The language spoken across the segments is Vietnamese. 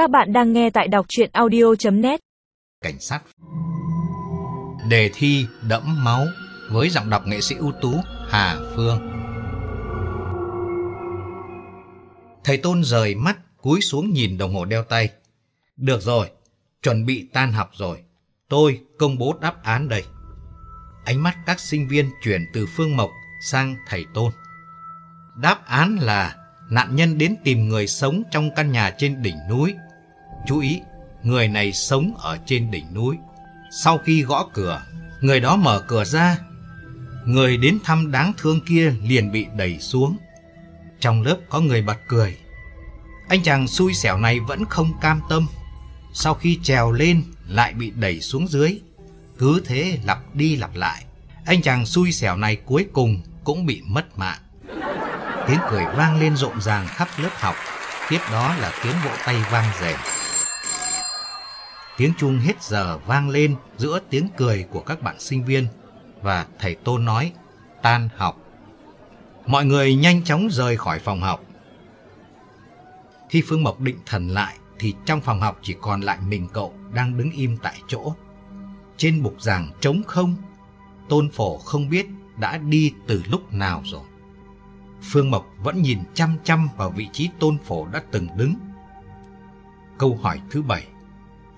Các bạn đang nghe tại đọc chuyện audio.net Cảnh sát Đề thi đẫm máu với giọng đọc nghệ sĩ ưu tú Hà Phương. Thầy Tôn rời mắt cúi xuống nhìn đồng hồ đeo tay. Được rồi, chuẩn bị tan học rồi. Tôi công bố đáp án đây. Ánh mắt các sinh viên chuyển từ Phương Mộc sang thầy Tôn. Đáp án là nạn nhân đến tìm người sống trong căn nhà trên đỉnh núi. Chú ý, người này sống ở trên đỉnh núi. Sau khi gõ cửa, người đó mở cửa ra. Người đến thăm đáng thương kia liền bị đẩy xuống. Trong lớp có người bật cười. Anh chàng xui xẻo này vẫn không cam tâm. Sau khi trèo lên lại bị đẩy xuống dưới. Cứ thế lặp đi lặp lại. Anh chàng xui xẻo này cuối cùng cũng bị mất mạng. Tiếng cười vang lên rộn ràng khắp lớp học. Tiếp đó là tiếng vỗ tay vang rền. Tiếng chuông hết giờ vang lên giữa tiếng cười của các bạn sinh viên và thầy Tôn nói tan học. Mọi người nhanh chóng rời khỏi phòng học. Khi Phương Mộc định thần lại thì trong phòng học chỉ còn lại mình cậu đang đứng im tại chỗ. Trên bục giảng trống không, Tôn Phổ không biết đã đi từ lúc nào rồi. Phương Mộc vẫn nhìn chăm chăm vào vị trí Tôn Phổ đã từng đứng. Câu hỏi thứ bảy,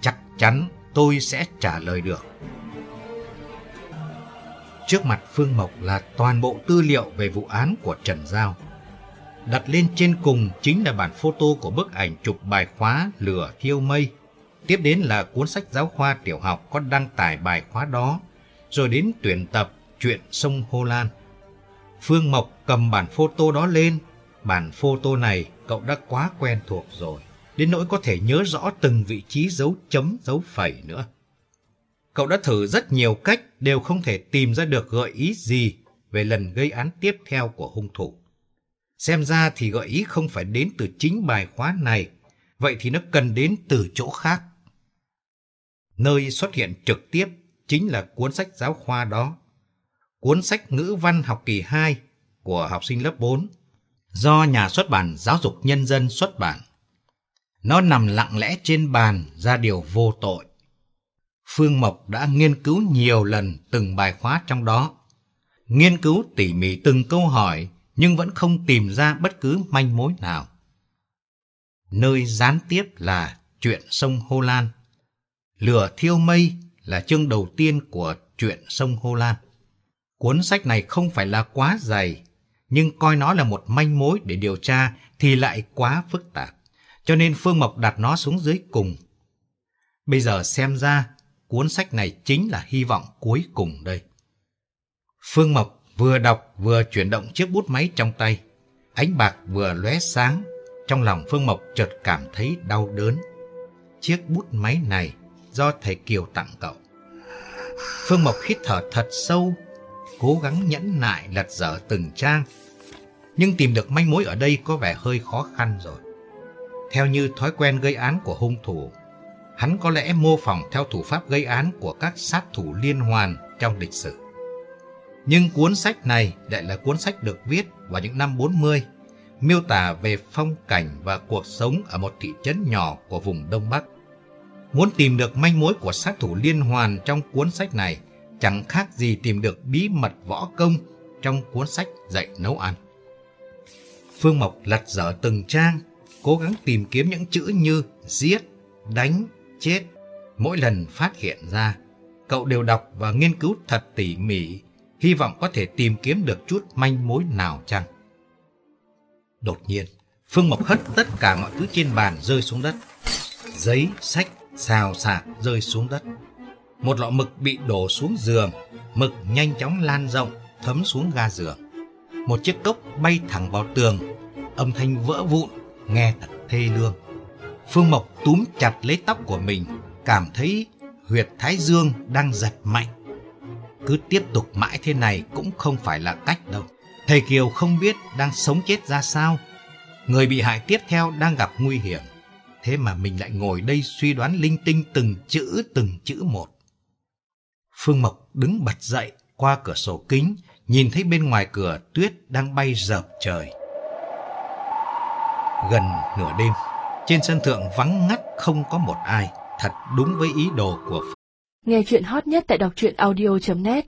chắc chắn tôi sẽ trả lời được. Trước mặt Phương Mộc là toàn bộ tư liệu về vụ án của Trần Giao. Đặt lên trên cùng chính là bản photo của bức ảnh chụp bài khóa Lửa Thiêu Mây. Tiếp đến là cuốn sách giáo khoa tiểu học có đăng tải bài khóa đó, rồi đến tuyển tập Chuyện sông Hô Lan. Phương Mộc cầm bản photo đó lên. Bản photo này cậu đã quá quen thuộc rồi, đến nỗi có thể nhớ rõ từng vị trí dấu chấm, dấu phẩy nữa. Cậu đã thử rất nhiều cách đều không thể tìm ra được gợi ý gì về lần gây án tiếp theo của hung thủ. Xem ra thì gợi ý không phải đến từ chính bài khóa này, vậy thì nó cần đến từ chỗ khác. Nơi xuất hiện trực tiếp chính là cuốn sách giáo khoa đó. Cuốn sách ngữ văn học kỳ 2 của học sinh lớp 4 do nhà xuất bản Giáo dục Nhân dân xuất bản. Nó nằm lặng lẽ trên bàn ra điều vô tội. Phương Mộc đã nghiên cứu nhiều lần từng bài khóa trong đó. Nghiên cứu tỉ mỉ từng câu hỏi nhưng vẫn không tìm ra bất cứ manh mối nào. Nơi gián tiếp là chuyện sông Hô Lan. Lửa thiêu mây là chương đầu tiên của chuyện sông Hô Lan. Cuốn sách này không phải là quá dày, nhưng coi nó là một manh mối để điều tra thì lại quá phức tạp. Cho nên Phương Mộc đặt nó xuống dưới cùng. Bây giờ xem ra, cuốn sách này chính là hy vọng cuối cùng đây. Phương Mộc vừa đọc vừa chuyển động chiếc bút máy trong tay. Ánh bạc vừa lóe sáng, trong lòng Phương Mộc chợt cảm thấy đau đớn. Chiếc bút máy này do thầy Kiều tặng cậu. Phương Mộc hít thở thật sâu, cố gắng nhẫn nại lật dở từng trang. Nhưng tìm được manh mối ở đây có vẻ hơi khó khăn rồi. Theo như thói quen gây án của hung thủ, hắn có lẽ mô phỏng theo thủ pháp gây án của các sát thủ liên hoàn trong lịch sử. Nhưng cuốn sách này lại là cuốn sách được viết vào những năm 40, miêu tả về phong cảnh và cuộc sống ở một thị trấn nhỏ của vùng Đông Bắc. Muốn tìm được manh mối của sát thủ liên hoàn trong cuốn sách này chẳng khác gì tìm được bí mật võ công trong cuốn sách dạy nấu ăn. Phương Mộc lật dở từng trang, cố gắng tìm kiếm những chữ như giết, đánh, chết. Mỗi lần phát hiện ra, cậu đều đọc và nghiên cứu thật tỉ mỉ, hy vọng có thể tìm kiếm được chút manh mối nào chăng. Đột nhiên, Phương Mộc hất tất cả mọi thứ trên bàn rơi xuống đất. Giấy, sách, xào xạc rơi xuống đất. Một lọ mực bị đổ xuống giường, mực nhanh chóng lan rộng, thấm xuống ga giường. Một chiếc cốc bay thẳng vào tường, âm thanh vỡ vụn, nghe thật thê lương. Phương Mộc túm chặt lấy tóc của mình, cảm thấy huyệt thái dương đang giật mạnh. Cứ tiếp tục mãi thế này cũng không phải là cách đâu. Thầy Kiều không biết đang sống chết ra sao. Người bị hại tiếp theo đang gặp nguy hiểm. Thế mà mình lại ngồi đây suy đoán linh tinh từng chữ từng chữ một. Phương Mộc đứng bật dậy qua cửa sổ kính, nhìn thấy bên ngoài cửa tuyết đang bay dợp trời. Gần nửa đêm, Trên sân thượng vắng ngắt không có một ai, thật đúng với ý đồ của Nghe chuyện hot nhất tại đọc truyện audio.net